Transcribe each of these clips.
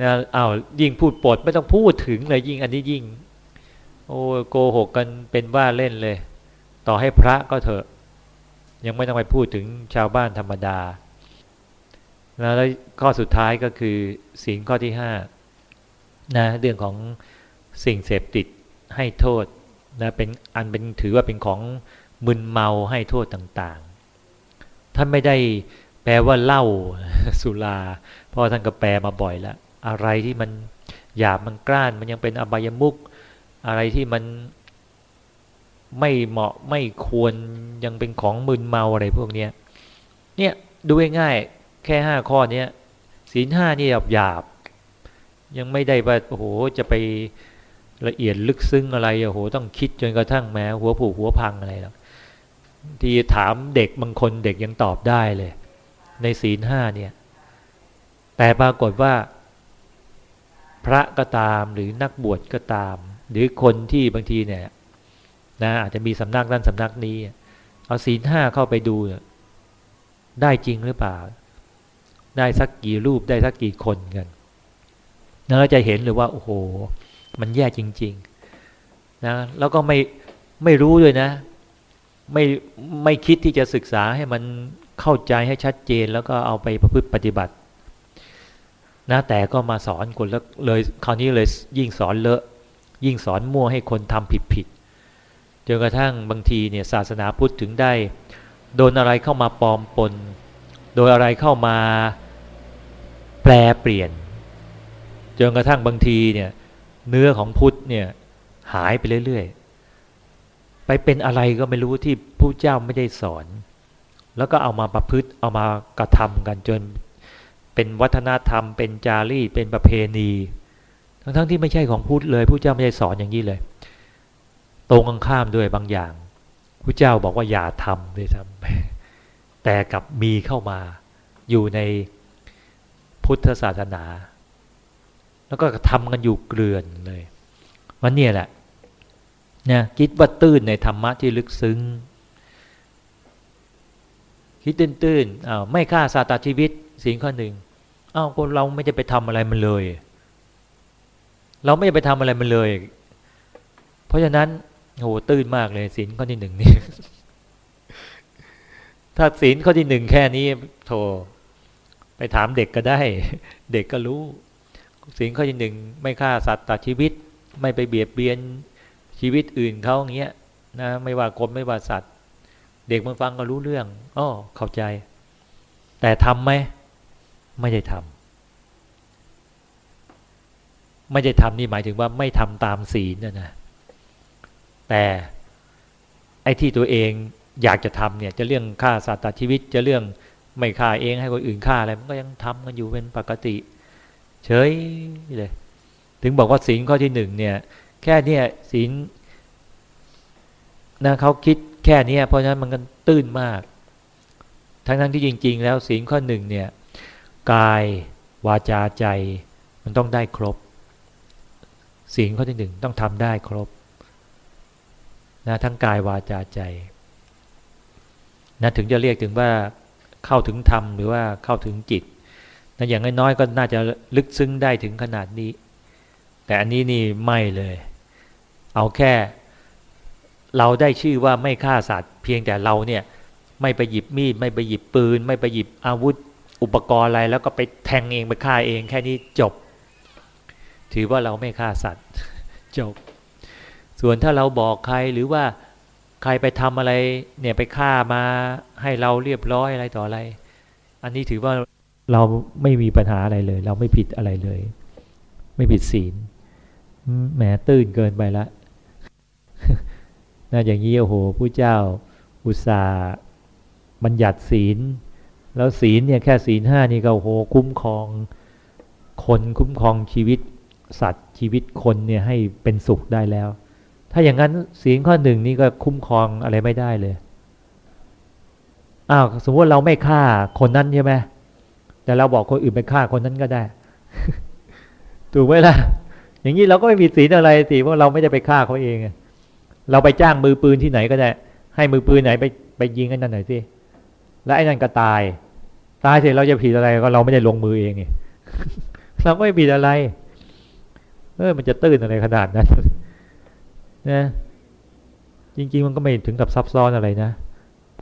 นะอ้าวยิ่งพูดปดไม่ต้องพูดถึงเลยยิ่งอันนี้ยิ่ง โอ้โกหกกันเป็นว่าเล่นเลย ต่อให้พระก็เถอะ ยังไม่ต้องไปพูดถึงชาวบ้านธรรมดา แล้วข้อสุดท้ายก็คือศีลข้อที่ห้านะเรื่องของสิ่งเสพติดให้โทษนะเป็นอันเป็นถือว่าเป็นของมึนเมาให้โทษต่างๆ ท่านไม่ได้แปลว่าเหล้าสุราเพราะท่านก็แปลมาบ่อยแล้ว อะไรที่มันหยาบมันกล้าน มันยังเป็นอบายมุกอะไรที่มันไม่เหมาะไม่ควรยังเป็นของมึนเมาอะไรพวกนี้เนี่ยดูง่ายๆแค่ห้าข้อนี้ศีลห้านี่หยาบหยาบยังไม่ได้ว่าโอ้โหจะไปละเอียดลึกซึ้งอะไรโอ้โหต้องคิดจนกระทั่งแม้หัวผูกหัวพังอะไรหรอกที่ถามเด็กบางคนเด็กยังตอบได้เลย ในศีลห้าเนี่ย แต่ปรากฏว่า พระก็ตามหรือนักบวชก็ตาม หรือคนที่บางทีเนี่ยนะอาจจะมีสำนักนั้นสำนักนี้ เอาศีลห้าเข้าไปดู ได้จริงหรือเปล่า ได้สักกี่รูปได้สักกี่คนกันแล้วจะเห็นเลยว่าโอ้โห มันแย่จริง ๆ นะ แล้วก็ไม่ไม่รู้ด้วยนะ ไม่ไม่คิดที่จะศึกษาให้มันเข้าใจให้ชัดเจน แล้วก็เอาไปประพฤติปฏิบัติ นะแต่ก็มาสอนคนแล้วเลยคราวนี้เลยยิ่งสอนเลอะ ยิ่งสอนมั่วให้คนทำผิดผิดจนกระทั่งบางทีเนี่ยศาสนาพุทธถึงได้ โดนอะไรเข้ามาปลอมปน โดยอะไรเข้ามาแปลเปลี่ยนจนกระทั่งบางทีเนี่ยเนื้อของพุทธเนี่ยหายไปเรื่อยๆ ไปเป็นอะไรก็ไม่รู้ที่ผู้เจ้าไม่ได้สอน แล้วก็เอามาประพฤติเอามากระทำกันจน เป็นวัฒนธรรม เป็นจารีตเป็นประเพณี ทั้งๆทที่ไม่ใช่ของพุทธเลยผู้เจ้าไม่ได้สอนอย่างนี้เลย ตรงกันข้ามด้วยบางอย่างผู้เจ้าบอกว่าอย่าทำด้วยซ้ำแต่กับมีเข้ามาอยู่ในพุทธศาสนา แล้วก็ทำกันอยู่เกลื่อนเลยวันนี้แหละนี่ยคิดว่าตื้นในธรรมะที่ลึกซึ้งคิดตื้นตื้นไม่ฆ่าสัตว์ชีวิตสิ่งข้อหนึ่ง อ้าวคนเราไม่จะไปทำอะไรมันเลย เราไม่จะไปทำอะไรมันเลย เพราะฉะนั้นโหตื้นมากเลยศีลข้อที่หนึ่งนี่ถ้าศีลข้อที่หนึ่งแค่นี้โทรไปถามเด็กก็ได้ เด็กก็รู้สิ่งข้อที่หนึ่งไม่ฆ่าสัตว์ตัดชีวิต ไม่ไปเบียดเบียนชีวิตอื่นเขาอย่างเงี้ยนะไม่ว่าคนไม่ว่าสัตว์ เด็กมันฟังก็รู้เรื่องอ๋อเข้าใจ แต่ทำไหม ไม่ได้ทำไม่ได้ทำนี่หมายถึงว่าไม่ทำตามศีลนะนะแต่ไอ้ที่ตัวเองอยากจะทำเนี่ยจะเรื่องฆ่าสัตว์ตัดชีวิตจะเรื่องไม่ฆ่าเองให้คนอื่นฆ่าอะไรมันก็ยังทำกันอยู่เป็นปกติ เฉยเลยถึงบอกว่าศีลข้อที่หนึ่งเนี่ย แค่เนี้ยศีลนะเขาคิดแค่นี้เพราะฉะนั้นมันก็ตื้นมาก ทั้งทั้งที่จริง ๆ แล้วศีลข้อหนึ่งเนี่ย กาย วาจาใจ มันต้องได้ครบศีลข้อที่หนึ่งต้องทำได้ครบนะทั้งกายวาจาใจนะถึงจะเรียกถึงว่าเข้าถึงธรรมหรือว่าเข้าถึงจิตนะอย่างน้อยๆก็น่าจะลึกซึ้งได้ถึงขนาดนี้ แต่อันนี้นี่ไม่เลย เอาแค่ เราได้ชื่อว่าไม่ฆ่าสัตว์ เพียงแต่เราเนี่ยไม่ไปหยิบมีดไม่ไปหยิบปืน ไม่ไปหยิบอาวุธ อุปกรณ์อะไรแล้วก็ไปแทงเองไปฆ่าเองแค่นี้จบ ถือว่าเราไม่ฆ่าสัตว์จบ ส่วนถ้าเราบอกใครหรือว่าใครไปทำอะไรเนี่ยไปฆ่ามาให้เราเรียบร้อยอะไรต่ออะไร อันนี้ถือว่าเราไม่มีปัญหาอะไรเลย เราไม่ผิดอะไรเลย ไม่ผิดศีลแหมตื้นเกินไปละน่าอย่างนี้โอ้โหผู้เจ้าอุตส่าห์บัญญัติศีล แล้วศีลเนี่ยแค่ศีลห้านี่ก็โหคุ้มครองคนคุ้มครองชีวิตสัตว์ชีวิตคนเนี่ยให้เป็นสุขได้แล้ว ถ้าอย่างนั้นศีลข้อหนึ่งนี่ก็คุ้มครองอะไรไม่ได้เลยอ้าวสมมติเราไม่ฆ่าคนนั้นใช่ไหมแต่เราบอกคนอื่นไปฆ่าคนนั้นก็ได้ ถูกไหมล่ะ อย่างนี้เราก็ไม่มีศีลอะไรสิเพราะเราไม่ได้ไปฆ่าเขาเองเราไปจ้างมือปืนที่ไหนก็ได้ ให้มือปืนไหนไปไปยิงกันนั่นหน่อยสิแล้วไอ้นั่นก็ตาย ตายเสร็จเราจะผิดอะไรก็เราไม่ได้ลงมือเองไงเราไม่ผิดอะไร เออมันจะตื้นอะไรขนาดนั้นนะจริง ๆ มันก็ไม่ถึงกับซับซ้อนอะไรนะ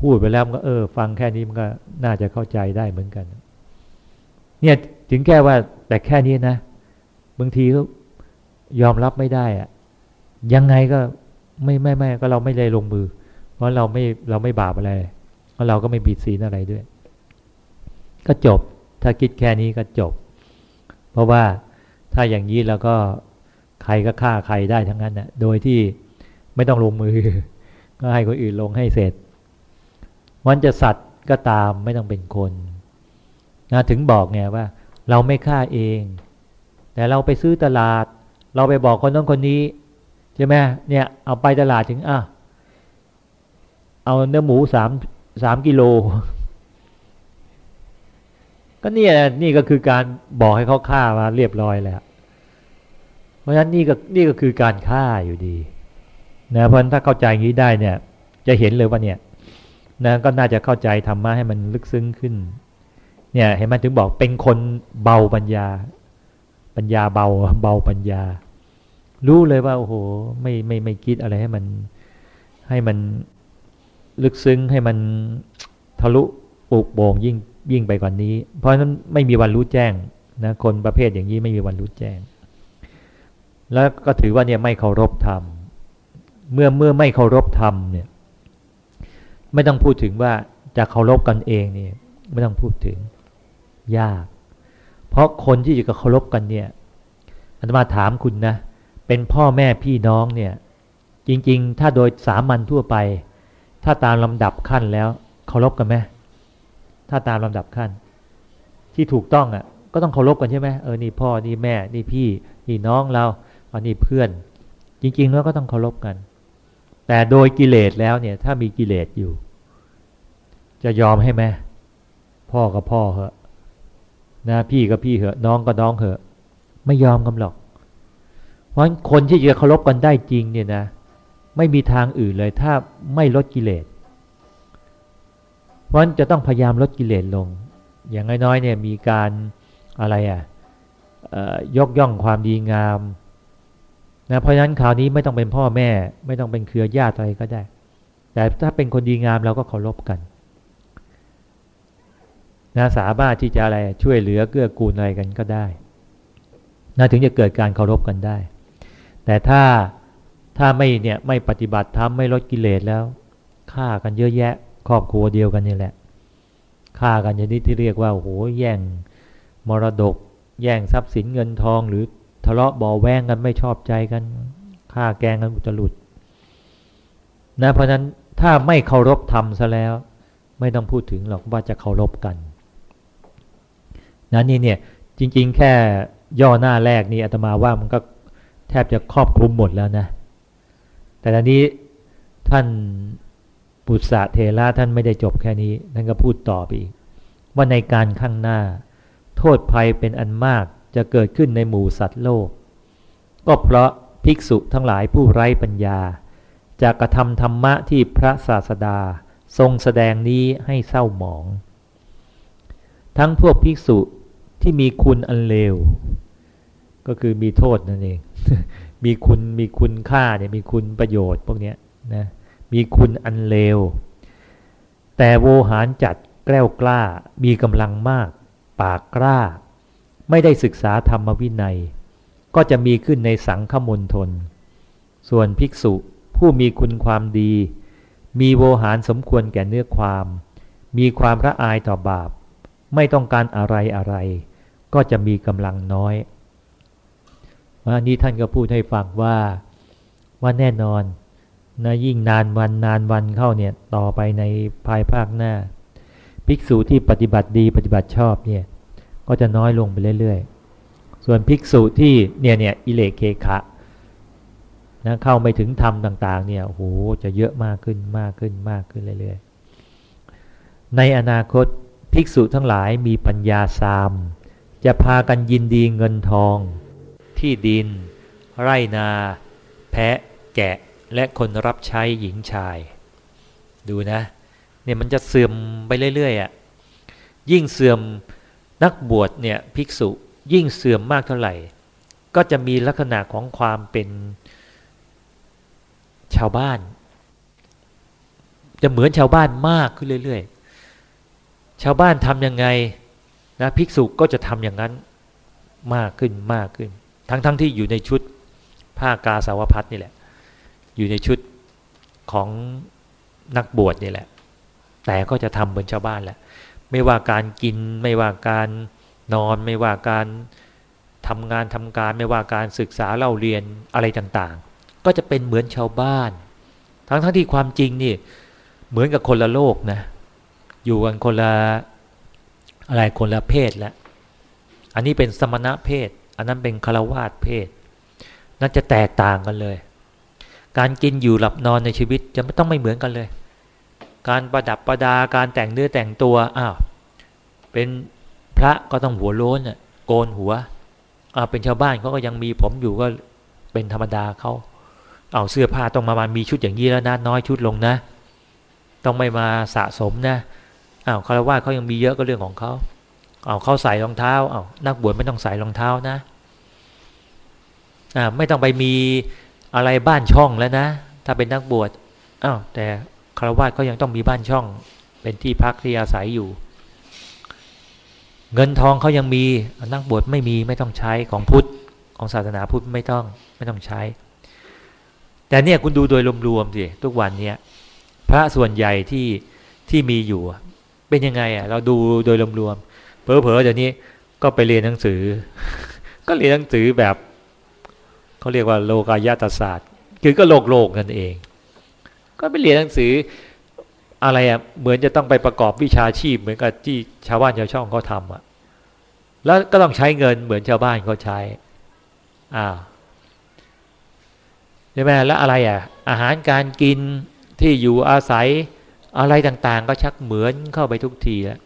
พูดไปแล้วมันก็เออ ฟังแค่นี้มันก็น่าจะเข้าใจได้เหมือนกัน เนี่ยถึงแค่ว่าแต่แค่นี้นะบางทีก็ยอมรับไม่ได้อะยังไงก็ไม่ไม่ไม่ก็เราไม่ได้ลงมือ เพราะเราไม่เราไม่บาปอะไรเพราะเราก็ไม่ผิดศีลอะไรด้วย ก็จบ ถ้าคิดแค่นี้ก็จบ เพราะว่าถ้าอย่างนี้แล้วก็ใครก็ฆ่าใครได้ทั้งนั้นนะโดยที่ไม่ต้องลงมือ ก็ให้คนอื่นลงให้เสร็จ มันจะสัตว์ก็ตามไม่ต้องเป็นคนนะถึงบอกไงว่า เราไม่ฆ่าเอง แต่เราไปซื้อตลาด เราไปบอกคนนั้นคนนี้ใช่ไหมเนี่ยเอาไปตลาดถึงอะเอาเนื้อหมูสามสามกิโล ก็เนี่ยนี่ก็คือการบอกให้เขาฆ่ามาเรียบร้อยแล้ว เพราะฉะนั้นนี่ก็นี่ก็คือการฆ่าอยู่ดีนะเพราะถ้าเข้าใจอย่างนี้ได้เนี่ย จะเห็นเลยว่าเนี่ยนะก็น่าจะเข้าใจธรรมะให้มันลึกซึ้งขึ้น เนี่ยเห็นไหมถึงบอกเป็นคนเบาปัญญา ปัญญาเบาเบาปัญญา รู้เลยว่าโอ้โหไม่ไม่ไม่คิดอะไรให้มันให้มันลึกซึ้งให้มันทะลุปุกโป่งยิ่ง ยิ่งไปกว่านนี้ เพราะนั้นไม่มีวันรู้แจ้งนะคนประเภทอย่างนี้ไม่มีวันรู้แจ้ง แล้วก็ถือว่าเนี่ยไม่เคารพธรรม เมื่อเมื่อไม่เคารพธรรมเนี่ยไม่ต้องพูดถึงว่าจะเคารพกันเองเนี่ยไม่ต้องพูดถึงยาก เพราะคนที่จะเคารพกันเนี่ยอาตมาถามคุณนะ เป็นพ่อแม่พี่น้องเนี่ย จริง ๆ ถ้าโดยสามัญทั่วไป ถ้าตามลำดับขั้นแล้วเคารพกันไหม ถ้าตามลำดับขั้น ที่ถูกต้องอะ ก็ต้องเคารพกันใช่ไหมเออนี่พ่อนี่แม่นี่พี่นี่น้องเราอันนี้เพื่อน จริง ๆ แล้วก็ต้องเคารพกัน แต่โดยกิเลสแล้วเนี่ย ถ้ามีกิเลสอยู่ จะยอมให้ไหมพ่อกับพ่อเหอะนะพี่กับพี่เหอะ น้องก็น้องเหอะ ไม่ยอมกันหรอก เพราะคนที่จะเคารพกันได้จริงเนี่ยนะ ไม่มีทางอื่นเลย ถ้าไม่ลดกิเลส เพราะจะต้องพยายามลดกิเลสลง อย่างน้อยๆเนี่ยมีการอะไรอะยกย่องความดีงามนะเพราะฉะนั้นคราวนี้ไม่ต้องเป็นพ่อแม่ ไม่ต้องเป็นเครือญาติอะไรก็ได้ แต่ถ้าเป็นคนดีงามเราก็เคารพกันนะสามารถที่จะอะไรช่วยเหลือเกื้อกูลอะไรกันก็ได้นะถึงจะเกิดการเคารพกันได้ แต่ถ้าถ้าไม่เนี่ยไม่ปฏิบัติทำไม่ลดกิเลสแล้วฆ่ากันเยอะแยะ ครอบครัวเดียวกันนี่แหละฆ่ากันอย่างนี้ที่เรียกว่าโอ้โหแย่งมรดก แย่งทรัพย์สินเงินทอง หรือทะเลาะบ่อแวงกันไม่ชอบใจกันฆ่าแกงกันอุตลุดนะเพราะนั้นถ้าไม่เคารพธรรมซะแล้ว ไม่ต้องพูดถึงหรอกว่าจะเคารพกันนะนี่เนี่ยจริง ๆ แค่ย่อหน้าแรกนี่อาตมาว่ามันก็แทบจะครอบคลุมหมดแล้วนะ แต่ตอนนี้ท่าน ปุษะเทระท่านไม่ได้จบแค่นี้ ท่านก็พูดต่อไปอีก ว่าในการข้างหน้า โทษภัยเป็นอันมากจะเกิดขึ้นในหมู่สัตว์โลก ก็เพราะภิกษุทั้งหลายผู้ไร้ปัญญา จะกระทำธรรมะที่พระศาสดาทรงแสดงนี้ให้เศร้าหมอง ทั้งพวกภิกษุที่มีคุณอันเลว ก็คือมีโทษนั่นเอง มีคุณมีคุณค่าเนี่ยมีคุณประโยชน์พวกนี้นะ มีคุณอันเลว แต่โวหารจัดแกล้วกล้า มีกำลังมาก ปากกล้า ไม่ได้ศึกษาธรรมวินัย ก็จะมีขึ้นในสังฆมณฑล ส่วนภิกษุผู้มีคุณความดี มีโวหารสมควรแก่เนื้อความ มีความระอายต่อบาป ไม่ต้องการอะไรอะไร ก็จะมีกำลังน้อยวันนี้ท่านก็พูดให้ฟังว่าว่าแน่นอน นะยิ่งนานวันนานวันเข้าเนี่ยต่อไปในภายภาคหน้า ภิกษุที่ปฏิบัติดีปฏิบัติชอบเนี่ยก็จะน้อยลงไปเรื่อยๆ ส่วนภิกษุที่เนี่ยเนี่ยอิเลเคคะนะเข้าไม่ถึงธรรมต่าง ๆ เนี่ยโอ้โหจะเยอะมากขึ้นมากขึ้นมากขึ้นเรื่อยๆ ในอนาคตภิกษุทั้งหลายมีปัญญาสาม จะพากันยินดีเงินทอง ที่ดิน ไร่นา แพะแกะ และคนรับใช้หญิงชาย ดูนะ เนี่ยมันจะเสื่อมไปเรื่อยๆอะยิ่งเสื่อมนักบวชเนี่ยภิกษุยิ่งเสื่อมมากเท่าไหร่ ก็จะมีลักษณะของความเป็นชาวบ้าน จะเหมือนชาวบ้านมากขึ้นเรื่อยๆ ชาวบ้านทำยังไงนะภิกษุก็จะทำอย่างนั้นมากขึ้นมากขึ้น ทั้งๆทที่อยู่ในชุดผ้ากาสาวพัดนี่แหละ อยู่ในชุดของนักบวชนี่แหละ แต่ก็จะทำเหมือนชาวบ้านแหละ ไม่ว่าการกิน ไม่ว่าการนอน ไม่ว่าการทำงานทำการ ไม่ว่าการศึกษาเล่าเรียนอะไรต่างๆ ก็จะเป็นเหมือนชาวบ้าน ทั้งทั้งที่ความจริงนี่เหมือนกับคนละโลกนะ อยู่กันคนละอะไรคนละเพศแล้วอันนี้เป็นสมณะเพศ อันนั้นเป็นคารวาสเพศ นั่นจะแตกต่างกันเลย การกินอยู่หลับนอนในชีวิตจะไม่ต้องไม่เหมือนกันเลย การประดับประดาการแต่งเนื้อแต่งตัวอ้าวเป็นพระก็ต้องหัวโล้นอะโกนหัวอ้าวเป็นชาวบ้านเขาก็ยังมีผมอยู่ก็เป็นธรรมดาเขาเอาเสื้อผ้าต้องมามามีชุดอย่างนี้แล้วนะน้อยชุดลงนะ ต้องไม่มาสะสมนะอ้าวคารวะเขายังมีเยอะก็เรื่องของเขาเอาเขาใส่รองเท้าเอานักบวชไม่ต้องใส่รองเท้านะอ่าไม่ต้องไปมี อะไรบ้านช่องแล้วนะ ถ้าเป็นนักบวชอ้าวแต่คารวะเขายังต้องมีบ้านช่อง เป็นที่พักที่อาศัยอยู่ เงินทองเขายังมีนักบวชไม่มีไม่ต้องใช้ของพุทธของศาสนาพุทธไม่ต้องไม่ต้องใช้ แต่เนี่ยคุณดูโดยรวมๆสิทุกวันเนี่ยพระส่วนใหญ่ที่ที่มีอยู่ เป็นยังไงอะเราดูโดยรวมๆเพอเพอเดี๋ยวนี้ก็ไปเรียนหนังสือ ก็เรียนหนังสือแบบ เขาเรียกว่าโลกายาตศาสตร์ คือก็โลกโลกนั่นเอง ก็ไปเรียนหนังสืออะไรอะเหมือนจะต้องไปประกอบวิชาชีพเหมือนกับที่ชาวบ้านชาวช่องเขาทำอะแล้วก็ต้องใช้เงินเหมือนชาวบ้านเขาใช้อ่าใช่ไหมแล้วอะไรอะ อาหารการกินที่อยู่อาศัยอะไรต่างๆ ก็ชักเหมือนเข้าไปทุกทีแล้ว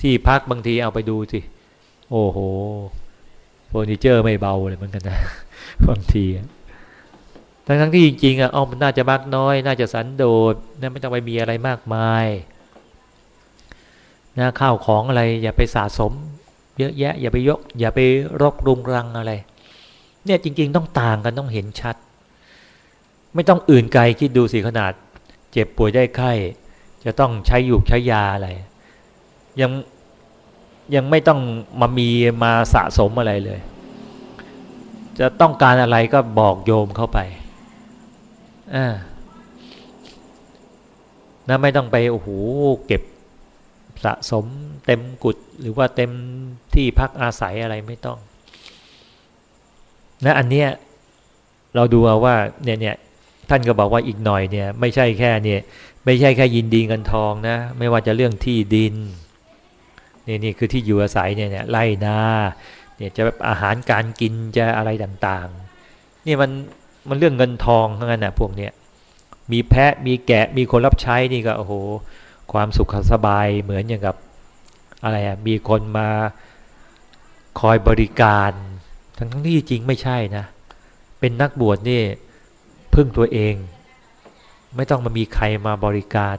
ที่พักบางทีเอาไปดูสิ โอ้โห เฟอร์นิเจอร์ไม่เบาเลยเหมือนกันนะบางทีทั้งทั้งที่จริงๆอะอ๋อมันน่าจะมากน้อย น่าจะสันโดษนะไม่ต้องไปมีอะไรมากมายนะข้าวของอะไร อย่าไปสะสม เยอะแยะ อย่าไปยก อย่าไปรกรุงรังอะไร เนี่ยจริง ๆ ต้องต่างกันต้องเห็นชัด ไม่ต้องอื่นไกลคิดดูสิขนาด เจ็บป่วยได้ไข้ จะต้องใช้อยู่ใช้ยาอะไรยัง ยังไม่ต้องมามีมาสะสมอะไรเลย จะต้องการอะไรก็บอกโยมเข้าไปอ่านะไม่ต้องไปโอ้โหเก็บสะสมเต็มกุดหรือว่าเต็มที่พักอาศัยอะไรไม่ต้องนะอันเนี้ยเราดูเอาว่าเนี่ยเนี่ยท่านก็บอกว่าอีกหน่อยเนี่ย ไม่ใช่แค่เนี่ย ไม่ใช่แค่ยินดีเงินทองนะ ไม่ว่าจะเรื่องที่ดิน นี่นี่คือที่อยู่อาศัยเนี่ยเนี่ยไร่นาเนี่ยจะอาหารการกินจะอะไรต่างๆนี่มันมันเรื่องเงินทองทั้งนั้นนะพวกเนี้ยมีแพะมีแกะมีคนรับใช้นี่ก็โอ้โห ความสุขสบายเหมือนอย่างกับอะไรอะมีคนมาคอยบริการ ทั้งทั้งที่จริงไม่ใช่นะ เป็นนักบวชนี่พึ่งตัวเอง ไม่ต้องมามีใครมาบริการ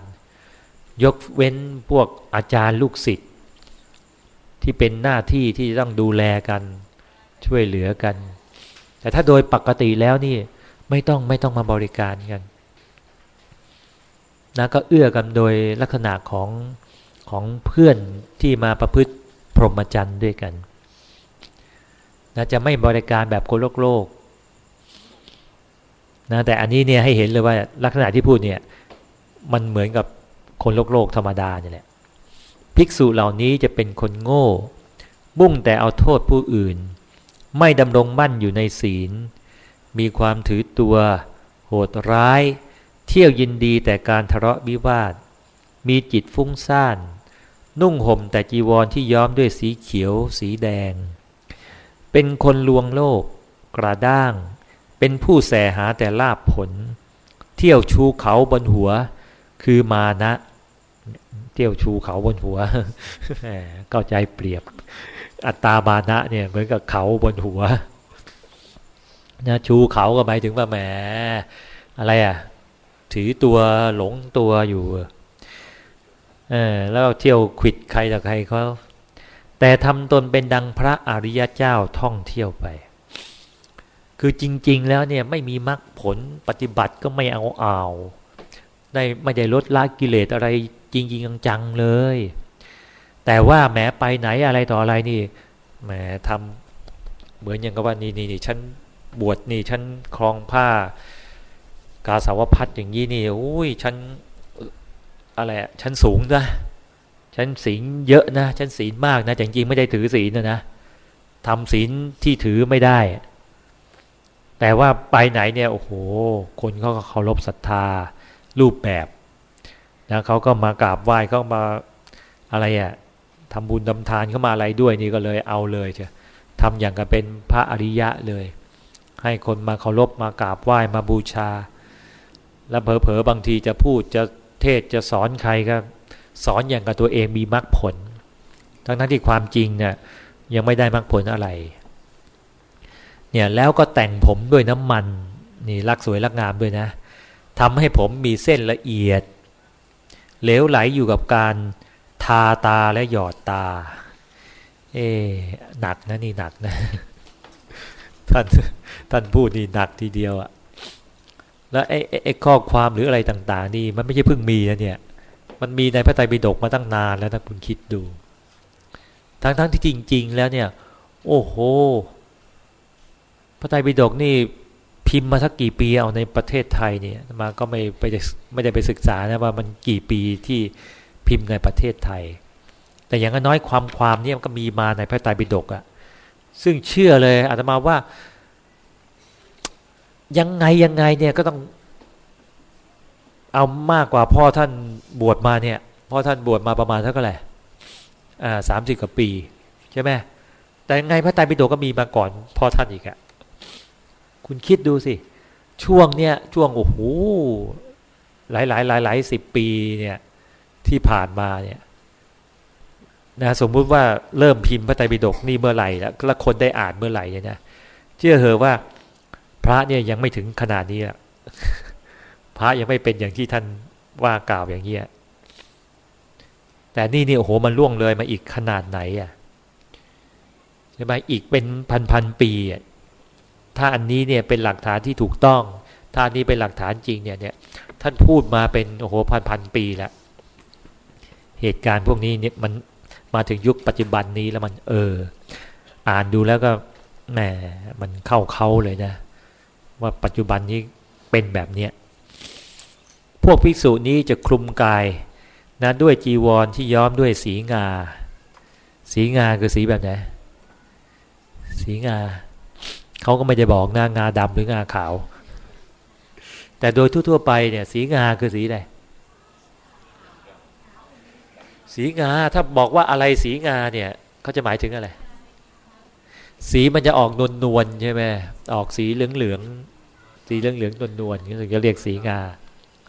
ยกเว้นพวกอาจารย์ลูกศิษย์ ที่เป็นหน้าที่ที่ต้องดูแลกันช่วยเหลือกัน แต่ถ้าโดยปกติแล้วนี่ไม่ต้องไม่ต้องมาบริการกันนะก็เอื้อกันโดยลักษณะของของเพื่อนที่มาประพฤติพรหมจรรย์ด้วยกันนะจะไม่บริการแบบคนโลกโลกนะแต่อันนี้เนี่ยให้เห็นเลยว่าลักษณะที่พูดเนี่ยมันเหมือนกับคนโลกโลกธรรมดาเนี่ยแหละ ภิกษุเหล่านี้จะเป็นคนโง่มุ่งแต่เอาโทษผู้อื่น ไม่ดำรงมั่นอยู่ในศีล มีความถือตัว โหดร้าย เที่ยวยินดีแต่การทะเลาะวิวาท มีจิตฟุ้งซ่าน นุ่งห่มแต่จีวรที่ย้อมด้วยสีเขียว สีแดง เป็นคนลวงโลก กระด้าง เป็นผู้แสหาแต่ลาบผล เที่ยวชูเขาบนหัว คือมานะ ที่ยวชูเขาบนหัวเข้าใจเปรียบ อัตตาบานะเนี่ยเหมือนกับเขาบนหัวนะชูเขาก็หมายถึงว่าแหมอะไรอะ ถือตัวหลงตัวอยู่เออแล้วเที่ยวขิดใครต่อใครเขาแต่ทำตนเป็นดังพระอริยเจ้าท่องเที่ยวไป คือจริง ๆ แล้วเนี่ยไม่มีมรรคผลปฏิบัติก็ไม่เอาเอาได้ไม่ได้ลดละกิเลสอะไร จริงๆจังๆเลย แต่ว่าแม้ไปไหนอะไรต่ออะไรนี่แหมทำเหมือนอย่างกับว่านี่นี่นี่ฉันบวชนี่ฉันคลองผ้ากาสาวพัดอย่างนี้นี่อุ้ยฉันอะไรฉันสูงนะฉันศีลเยอะนะฉันศีลมากนะแต่จริงไม่ได้ถือศีลนะนะทำศีลที่ถือไม่ได้ แต่ว่าไปไหนเนี่ยโอ้โห คนเขาก็เคารพศรัทธารูปแบบ นะเขาก็มากราบไหว้เขามาอะไรอะ่ะทำบุญทำทานเข้ามาอะไรด้วยนี่ก็เลยเอาเลยเชทำอย่างกับเป็นพระอริยะเลย ให้คนมาเคารพมากราบไหว้มาบูชา แล้วเผลอๆบางทีจะพูดจะเทศจะสอนใครก็สอนอย่างกับตัวเองมีมรรคผล ทั้งนั้นที่ความจริงเนี่ยยังไม่ได้มรรคผลอะไร เนี่ยแล้วก็แต่งผมด้วยน้ำมันนี่รักสวยรักงามด้วยนะทำให้ผมมีเส้นละเอียด เหลวไหลอยู่กับการทาตาและหยอดตา เอ๊หนักนะนี่หนักนะท่านท่านพูดนี่หนักทีเดียวอะแล้วไอ้ไอ้ข้อความหรืออะไรต่าง ๆ นี่มันไม่ใช่เพิ่งมีนะเนี่ย มันมีในพระไตรปิฎกมาตั้งนานแล้วนะคุณคิดดู ทั้งๆที่จริง ๆ แล้วเนี่ย โอ้โหพระไตรปิฎกนี่ พิมพ์มาสักกี่ปีเอาในประเทศไทยเนี่ยมาก็ไม่ไปไม่ได้ไปศึกษานะว่ามันกี่ปีที่พิมพ์ในประเทศไทย แต่อย่างน้อยความความเนี่ยมันก็มีมาในพระไตรปิฎกอะซึ่งเชื่อเลยอาตมาว่า ยังไงยังไงเนี่ยก็ต้องเอามากกว่าพ่อท่านบวชมาเนี่ยพ่อท่านบวชมาประมาณเท่าไหร่อ่าสามสิบกว่าปีใช่ไหมแต่ยังไงพระไตรปิฎกก็มีมาก่อนพ่อท่านอีกอะ คุณคิดดูสิ ช่วงเนี้ยช่วงโอ้โหหลายหลายหลายหลายสิบปีเนี่ยที่ผ่านมาเนี่ยนะสมมุติว่าเริ่มพิมพ์พระไตรปิฎกนี่เมื่อไหร่แล้วแล้วคนได้อ่านเมื่อไหร่เนี่ยนะเชื่อเหอะว่า พระเนี่ยยังไม่ถึงขนาดนี้อะพระยังไม่เป็นอย่างที่ท่านว่ากล่าวอย่างเงี้ยแต่นี่นี่โอ้โหมันล่วงเลยมาอีกขนาดไหนอะใช่ไหมอีกเป็นพันพันปีอะ ถ้าอันนี้เนี่ยเป็นหลักฐานที่ถูกต้อง ถ้าอันนี้เป็นหลักฐานจริงเนี่ยเนี่ยท่านพูดมาเป็นโอ้โหพันพันปีแล้วเหตุการณ์พวกนี้เนี่ยมันมาถึงยุคปัจจุบันนี้แล้วมันเออ อ่านดูแล้วก็แหมมันเข้าเขาเลยนะ ว่าปัจจุบันนี้เป็นแบบเนี้ยพวกภิกษุนี้จะคลุมกายนะด้วยจีวรที่ย้อมด้วยสีงา สีงาคือสีแบบไหนสีงา เขาก็ไม่ได้บอกงางาดำหรืองาขาว แต่โดยทั่วๆไปเนี่ย สีงาคือสีอะไรสีงาถ้าบอกว่าอะไรสีงาเนี่ยเขาจะหมายถึงอะไร สีมันจะออกนวลนวลใช่ไหมออกสีเหลืองเหลืองสีเหลืองเหลืองนวลนวลก็ถึงจะเรียกสีงา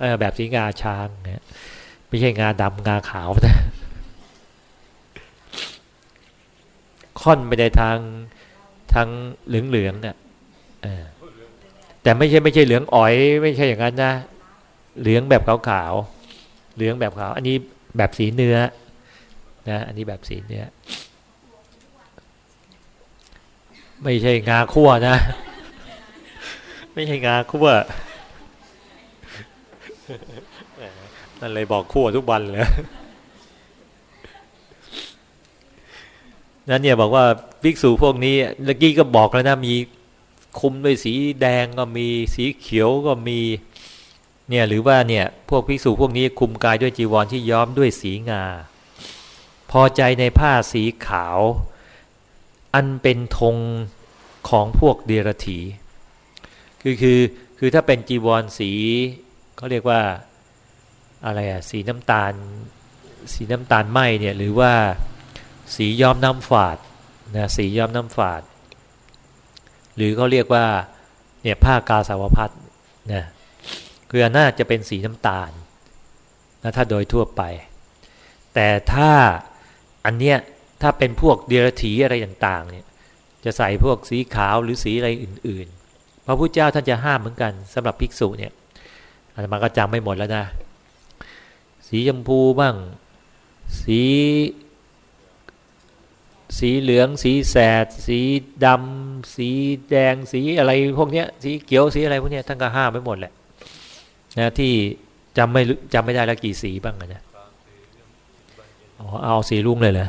เออแบบสีงาช้างเนี่ยไม่ใช่งาดำงาขาวนะค่อนไปในทาง ทางเหลืองเหลืองเนี่ยแต่ไม่ใช่ไม่ใช่เหลืองอ๋อย ไม่ใช่อย่างนั้นนะเหลืองแบบขาวๆเหลืองแบบขาว อันนี้แบบสีเนื้อนะอันนี้แบบสีเนื้อไม่ใช่งาคั่วนะ ไม่ใช่งาคั่วนั่นเลยบอกคั่วทุกวันเลยนั้นเนี่ยบอกว่า ภิกษุพวกนี้เมื่อกี้ก็บอกแล้วนะมีคุมด้วยสีแดงก็มีสีเขียวก็มีเนี่ยหรือว่าเนี่ยพวกภิกษุพวกนี้คุมกายด้วยจีวรที่ย้อมด้วยสีงา พอใจในผ้าสีขาว อันเป็นธงของพวกเดรถีคือคือคือถ้าเป็นจีวรสีเขาเรียกว่าอะไรอะสีน้ำตาล สีน้ำตาลไหมเนี่ยหรือว่าสีย้อมน้ำฝาด นะสีย้อมน้ำฝาด หรือเขาเรียกว่าเนี่ยผ้ากาสาวพัดนะคือน่าจะเป็นสีน้ำตาลนะถ้าโดยทั่วไป แต่ถ้าอันเนี้ยถ้าเป็นพวกเดรัจฉีอะไรต่างๆเนี่ยจะใส่พวกสีขาวหรือสีอะไรอื่นๆ พระพุทธเจ้าท่านจะห้ามเหมือนกันสำหรับภิกษุเนี่ยอาตมาก็จำไม่หมดแล้วนะ สีชมพูบ้าง สี สีเหลือง สีแสด สีดำสีแดงสีอะไรพวกเนี้ย สีเขียวสีอะไรพวกเนี้ยท่านก็ห้ามไปหมดแหละนะที่จำไม่จำไม่ได้แล้วกี่สีบ้างนะอ๋อเอาสีรุ่งเลยเหรอ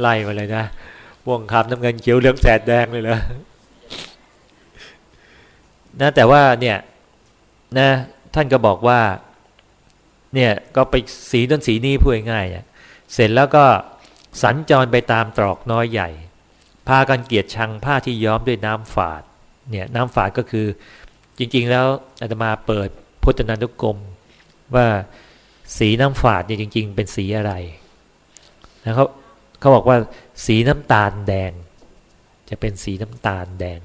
ไล่มาเลยนะวงคำน้ำเงินเขียวเหลืองแสดแดงเลยเหรอนะแต่ว่าเนี่ยนะท่านก็บอกว่า เนี่ยก็ไปสีต้นสีนี้พูดง่ายๆเสร็จแล้วก็ สัญจรไปตามตรอกน้อยใหญ่ พากันเกียรติชังผ้าที่ย้อมด้วยน้ำฝาดเนี่ยน้ำฝาดก็คือจริง ๆ แล้วอาตมาเปิดพุทธนานุกรม ว่าสีน้ำฝาดเนี่ยจริง ๆ เป็นสีอะไรนะเขาเขาบอกว่าสีน้ำตาลแดง จะเป็นสีน้ำตาลแดง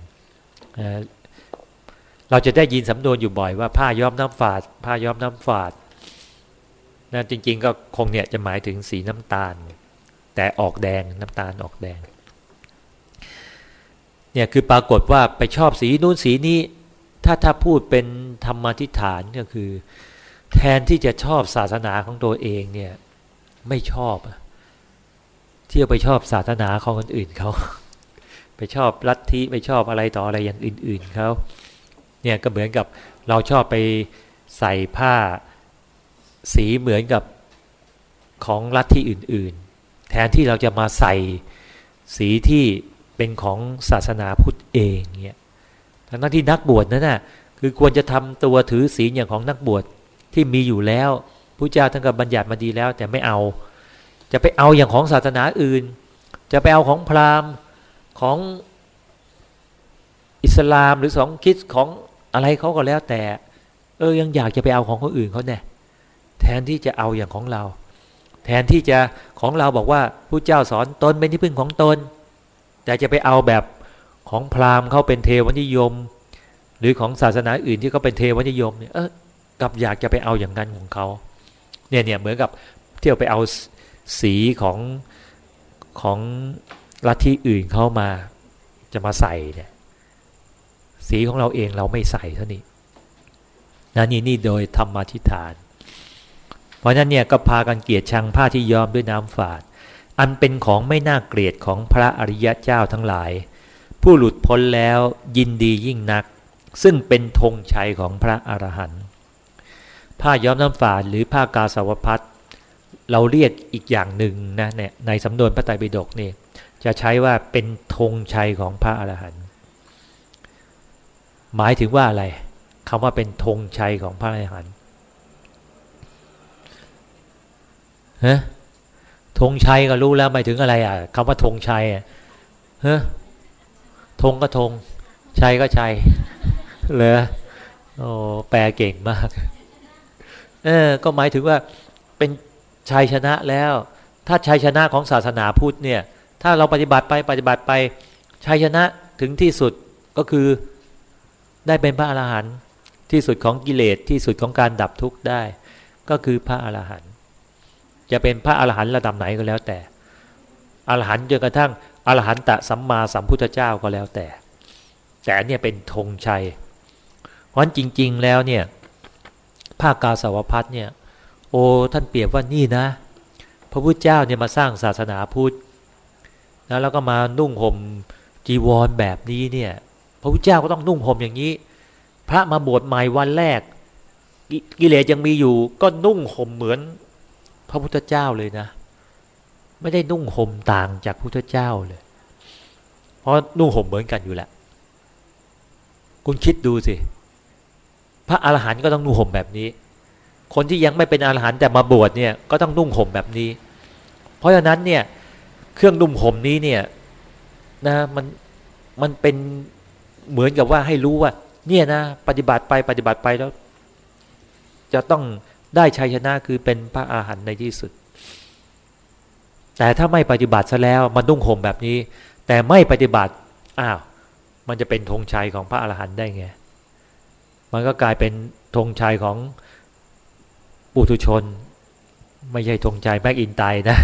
เราจะได้ยินสำนวนอยู่บ่อยว่าผ้าย้อมน้ำฝาด ผ้าย้อมน้ำฝาดนะจริง ๆ ก็คงเนี่ยจะหมายถึงสีน้ำตาล แต่ออกแดงน้ำตาลออกแดง เนี่ยคือปรากฏว่าไปชอบสีนู้นสีนี้ถ้าถ้าพูดเป็นธรรมทิฏฐานก็คือ แทนที่จะชอบศาสนาของตัวเองเนี่ยไม่ชอบเที่ยวไปชอบศาสนาของคนอื่นเขาไปชอบลัทธิไปชอบอะไรต่ออะไรอย่างอื่น ๆเขาเนี่ยก็เหมือนกับเราชอบไปใส่ผ้าสีเหมือนกับของลัทธิอื่น ๆ แทนที่เราจะมาใส่สีที่เป็นของศาสนาพุทธเองเนี่ยทั้งนั้นที่นักบวชนั่นน่ะคือควรจะทำตัวถือศีลอย่างของนักบวชที่มีอยู่แล้วพระเจ้าท่านก็บัญญัติมาดีแล้ว แต่ไม่เอา จะไปเอาอย่างของศาสนาอื่น จะไปเอาของพราหมณ์ของอิสลามหรือสองคิดของอะไรเขาก็แล้วแต่ เออยังอยากจะไปเอาของคนอื่นเขาเนี่ยแทนที่จะเอาอย่างของเรา แทนที่จะของเราบอกว่าผู้เจ้าสอนตนเป็นที่พึ่งของตน แต่จะไปเอาแบบของพราหมณ์เขาเป็นเทวนิยม หรือของศาสนาอื่นที่เขาเป็นเทวนิยมเนี่ยเออกับอยากจะไปเอาอย่างนั้นของเขาเนี่ยเนี่ยเหมือนกับเที่ยวไปเอาสีของของลัทธิอื่นเข้ามาจะมาใส่เนี่ยสีของเราเองเราไม่ใส่เท่านี้นะนี่นี่โดยธรรมทิฏฐาน เพราะนั้นเนี่ยก็พากันเกียรติชังผ้าที่ยอมด้วยน้ำฝาด อันเป็นของไม่น่าเกลียดของพระอริยะเจ้าทั้งหลาย ผู้หลุดพ้นแล้วยินดียิ่งนัก ซึ่งเป็นธงชัยของพระอรหันต์ผ้าย้อมน้ำฝาดหรือผ้ากาสาวพัดเราเรียกอีกอย่างหนึ่งนะเนี่ยในสำนวนพระไตรปิฎกนี่จะใช้ว่าเป็นธงชัยของพระอรหันต์หมายถึงว่าอะไรคำว่าเป็นธงชัยของพระอรหันต์ ฮะธงชัยก็รู้แล้วหมายถึงอะไร อะคำว่าธงชัยอะฮะธงก็ธงชัยก็ชัยเลยโอ้แปลเก่งมาก เออ ก็หมายถึงว่าเป็นชัยชนะแล้ว ถ้าชัยชนะของศาสนาพุทธเนี่ย ถ้าเราปฏิบัติไปปฏิบัติไปชัยชนะถึงที่สุดก็คือได้เป็นพระอรหันต์ที่สุดของกิเลสที่สุดของการดับทุกข์ได้ ก็คือพระอรหันต์ จะเป็นพระอรหันต์ระดับไหนก็แล้วแต่อรหันต์จนกระทั่งอรหันตะสัมมาสัมพุทธเจ้าก็แล้วแต่ แต่เนี่ยเป็นธงชัยเพราะจริง ๆ แล้วเนี่ยภาคกาสาวพัฒเนี่ยโอ้ท่านเปรียบว่านี่นะ พระพุทธเจ้าเนี่ยมาสร้างศาสนาพุทธนะแล้วก็มานุ่งห่มจีวรแบบนี้เนี่ยพระพุทธเจ้าก็ต้องนุ่งห่มอย่างนี้ พระมาบวชใหม่วันแรก กิเลสยังมีอยู่ก็นุ่งห่มเหมือน พระพุทธเจ้าเลยนะ ไม่ได้นุ่งห่มต่างจากพระพุทธเจ้าเลย เพราะนุ่งห่มเหมือนกันอยู่แหละ คุณคิดดูสิ พระอรหันต์ก็ต้องนุ่งห่มแบบนี้ คนที่ยังไม่เป็นอรหันต์แต่มาบวชเนี่ยก็ต้องนุ่งห่มแบบนี้ เพราะฉะนั้นเนี่ยเครื่องนุ่งห่มนี้เนี่ยนะมันมันเป็นเหมือนกับว่าให้รู้ว่า เนี่ยนะ ปฏิบัติไปปฏิบัติไปแล้ว จะต้อง ได้ชัยชนะคือเป็นพระอาหารในที่สุด แต่ถ้าไม่ปฏิบัติซะแล้วมันนุ่งห่มแบบนี้ แต่ไม่ปฏิบัติอ้าวมันจะเป็นธงชัยของพระอาหารหันต์ได้ไง มันก็กลายเป็นธงชัยของปุถุชน ไม่ใช่ธงชัยแม็กอินไตนะ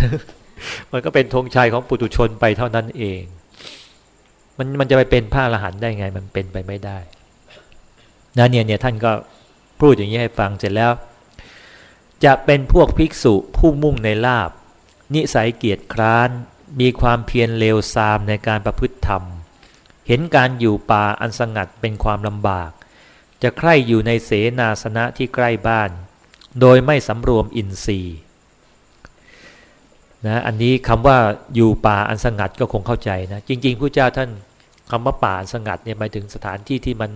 มันก็เป็นธงชัยของปุถุชนไปเท่านั้นเอง มันมันจะไปเป็นพระอรหันต์ได้ไง มันเป็นไปไม่ได้นะเนี่ยเนี่ยท่านก็พูดอย่างนี้ให้ฟังเสร็จแล้ว จะเป็นพวกภิกษุผู้มุ่งในลาบ นิสัยเกียรติคร้าน มีความเพียรเลวทรามในการประพฤติธรรม เห็นการอยู่ป่าอันสงัดเป็นความลำบาก จะใคร่อยู่ในเสนาสนะที่ใกล้บ้าน โดยไม่สำรวมอินทรีย์นะอันนี้คำว่าอยู่ป่าอันสงัดก็คงเข้าใจนะ จริงๆผู้เจ้าท่านคำว่าป่าอันสงัดเนี่ยหมายถึงสถานที่ที่มัน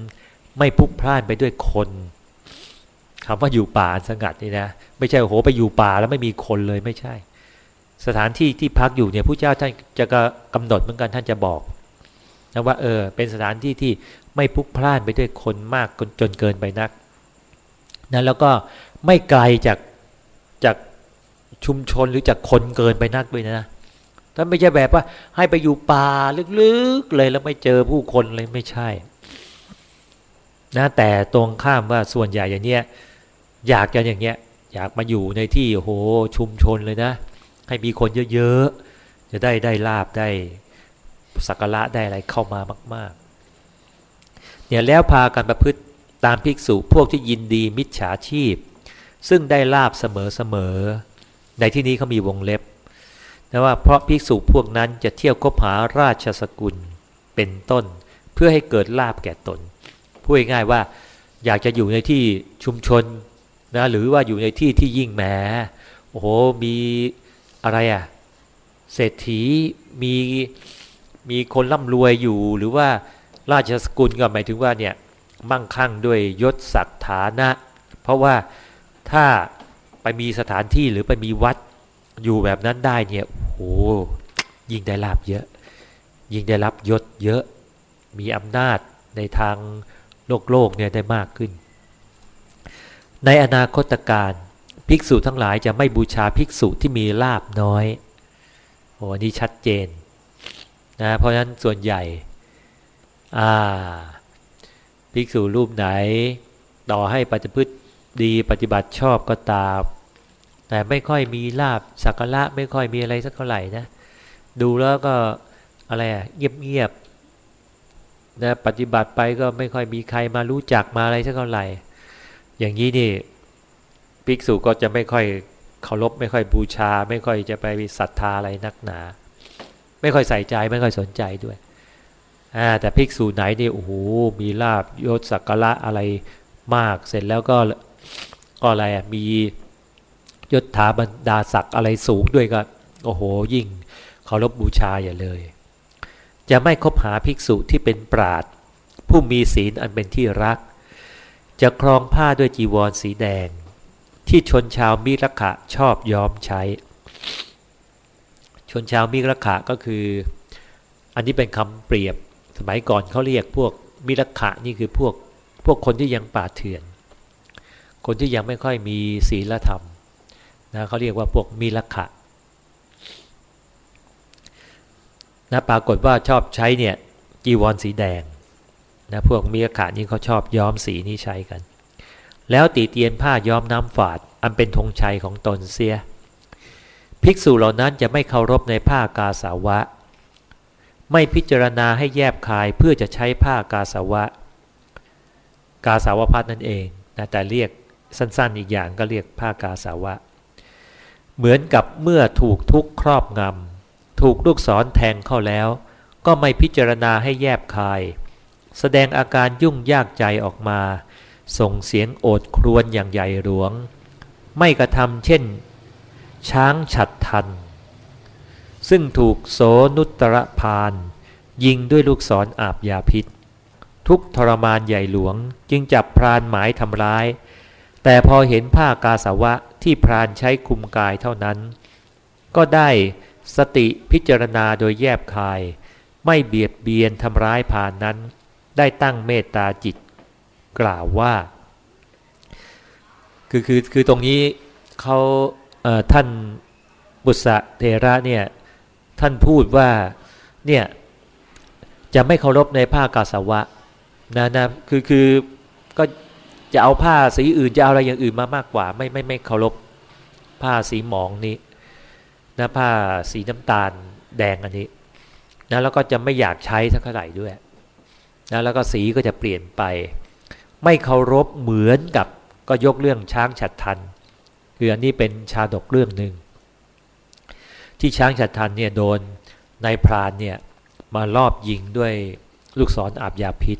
ไม่พุกพล่านไปด้วยคน คำว่าอยู่ป่าสงัดนี่นะไม่ใช่โอ้โหไปอยู่ป่าแล้วไม่มีคนเลยไม่ใช่ สถานที่ที่พักอยู่เนี่ยผู้เจ้าท่านจะกำหนดเหมือนกันท่านจะบอกนะว่าเออเป็นสถานที่ที่ไม่พุกพล่านไปด้วยคนมากจนเกินไปนักนะแล้วก็ไม่ไกลจากจากชุมชนหรือจากคนเกินไปนักด้วยนะถ้านไม่ใช่แบบว่า ให้ไปอยู่ป่าลึกๆเลยแล้วไม่เจอผู้คนเลยไม่ใช่นะแต่ตรงข้ามว่าส่วนใหญ่อย่างเนี้ย อยากจะอย่างเงี้ย อยากมาอยู่ในที่โหชุมชนเลยนะ ให้มีคนเยอะๆ จะได้ได้ลาบได้สักการะได้อะไรเข้ามามาก ๆ เนี่ยแล้วพากันประพฤติตามภิกษุพวกที่ยินดีมิจฉาชีพ ซึ่งได้ลาบเสมอๆในที่นี้เขามีวงเล็บนะว่าเพราะภิกษุพวกนั้นจะเที่ยวคบหาราชสกุลเป็นต้น เพื่อให้เกิดลาบแก่ตนพูดง่ายๆว่าอยากจะอยู่ในที่ชุมชน นะหรือว่าอยู่ในที่ที่ยิ่งแหมโอ้โหมีอะไรอะ่ะเศรษฐีมีมีคนร่ำรวยอยู่หรือว่าราชสกุลก็หมายถึงว่าเนี่ยมั่งคั่งด้วยยศศักดิ์ฐานะ เพราะว่าถ้าไปมีสถานที่หรือไปมีวัดอยู่แบบนั้นได้เนี่ยโอ้ยิ่งได้ลาบเยอะ ยิ่งได้รับยศเยอะมีอำนาจในทางโลกโลกเนี่ยได้มากขึ้น ในอนาคตการภิกษุทั้งหลายจะไม่บูชาภิกษุที่มีลาบน้อยโอ้นี่ชัดเจนนะเพราะฉะนั้นส่วนใหญ่อ่าภิกษุรูปไหน ต่อให้ปฏิพฤติดีปฏิบัติชอบก็ตามแต่ไม่ค่อยมีลาบสักการะไม่ค่อยมีอะไรสักเท่าไหร่นะ ดูแล้วก็อะไรอะเงียบเงียบนะปฏิบัติไปก็ไม่ค่อยมีใครมารู้จักมาอะไรสักเท่าไหร่ อย่างนี้นี่ภิกษุก็จะไม่ค่อยเคารพไม่ค่อยบูชา ไม่ค่อยจะไปศรัทธาอะไรนักหนา ไม่ค่อยใส่ใจไม่ค่อยสนใจด้วยอ่าแต่ภิกษุไหนนี่โอ้โหมีลาบยศสักการะอะไรมาก เสร็จแล้วก็ก็อะไรมียศถาบรรดาศักดิ์อะไรสูงด้วยก็โอ้โหยิ่งเคารพบบูชาอย่าเลย จะไม่คบหาภิกษุที่เป็นปราดผู้มีศีลอันเป็นที่รัก จะครองผ้าด้วยจีวรสีแดง ที่ชนชาวมิรขะชอบยอมใช้ ชนชาวมิรขะก็คือ อันนี้เป็นคำเปรียบสมัยก่อนเขาเรียกพวกมิรขะนี่คือพวกพวกคนที่ยังป่าเถื่อน คนที่ยังไม่ค่อยมีศีลธรรมนะเขาเรียกว่าพวกมีลักขะนะปรากฏว่าชอบใช้เนี่ยจีวรสีแดง นะพวกมีลักขะนี่เขาชอบย้อมสีนี้ใช้กัน แล้วตีเตียนผ้าย้อมน้ำฝาด อันเป็นธงชัยของตนเสีย ภิกษุเหล่านั้นจะไม่เคารพในผ้ากาสาวะ ไม่พิจารณาให้แยบคายเพื่อจะใช้ผ้ากาสาวะ กาสาวพัดนั่นเองนะแต่เรียกสั้นๆอีกอย่างก็เรียกผ้ากาสาวะ เหมือนกับเมื่อถูกทุกครอบงำถูกลูกศรแทงเข้าแล้ว ก็ไม่พิจารณาให้แยบคาย แสดงอาการยุ่งยากใจออกมา ส่งเสียงโอดครวญอย่างใหญ่หลวง ไม่กระทำเช่น ช้างฉัดทัน ซึ่งถูกโสนุตรพาน ยิงด้วยลูกศรออาบยาพิษ ทุกทรมานใหญ่หลวงจึงจับพรานหมายทำร้าย แต่พอเห็นผ้ากาสาวะที่พรานใช้คุมกายเท่านั้น ก็ได้สติพิจารณาโดยแยบคาย ไม่เบียดเบียนทำร้ายผ่านนั้น ได้ตั้งเมตตาจิตกล่าวว่า คือคือคือตรงนี้เขาเท่านบุษเทระเนี่ยท่านพูดว่าเนี่ยจะไม่เคารพในผ้ากาสาวะนะนะคือคือก็จะเอาผ้าสีอื่นจะเอาอะไรอย่างอื่นมามากกว่า ไม่ไม่ไม่เคารพผ้าสีหมองนี้นะผ้าสีน้ำตาลแดงอันนี้นะแล้วก็จะไม่อยากใช้สักเท่าไหร่ด้วย นะแล้วก็สีก็จะเปลี่ยนไป ไม่เคารพเหมือนกับก็ยกเรื่องช้างฉัดทันคืออันนี้เป็นชาดกเรื่องหนึ่งที่ช้างฉัดทันเนี่ยโดนนายพรานเนี่ยมารอบยิงด้วยลูกศรออาบยาพิษ